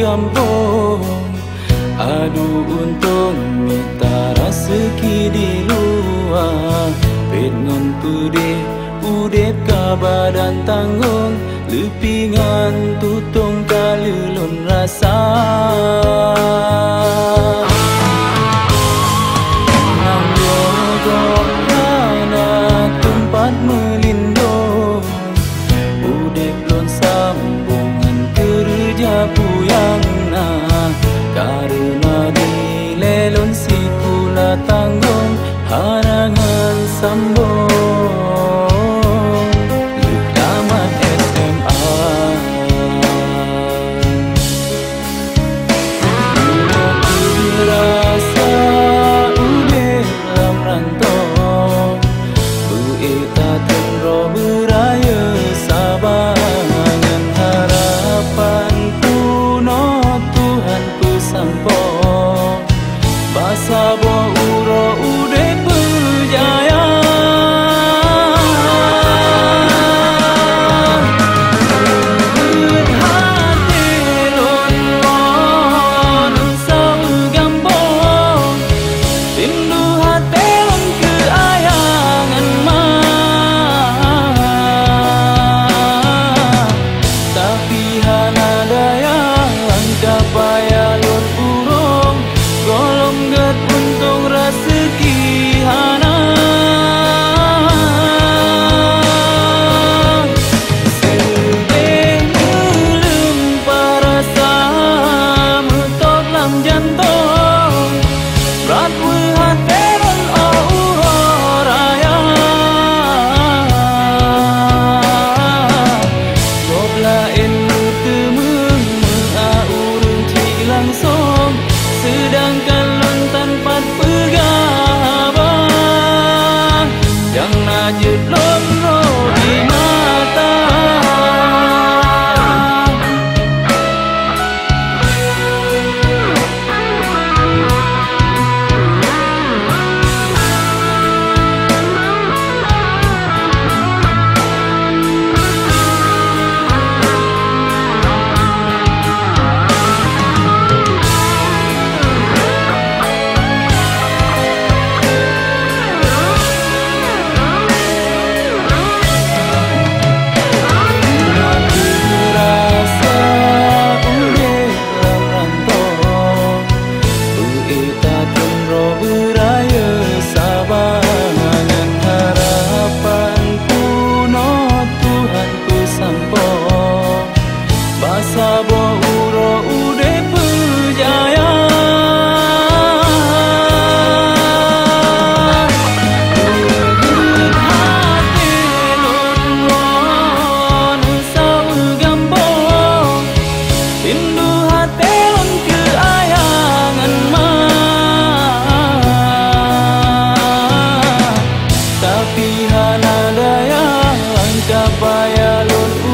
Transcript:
gampang Adu untung minta rezeki di luar. Pengon pudih udep kabadan tanggung. Lepingan tutung kalulun rasa Kihana daya langkah payah lontu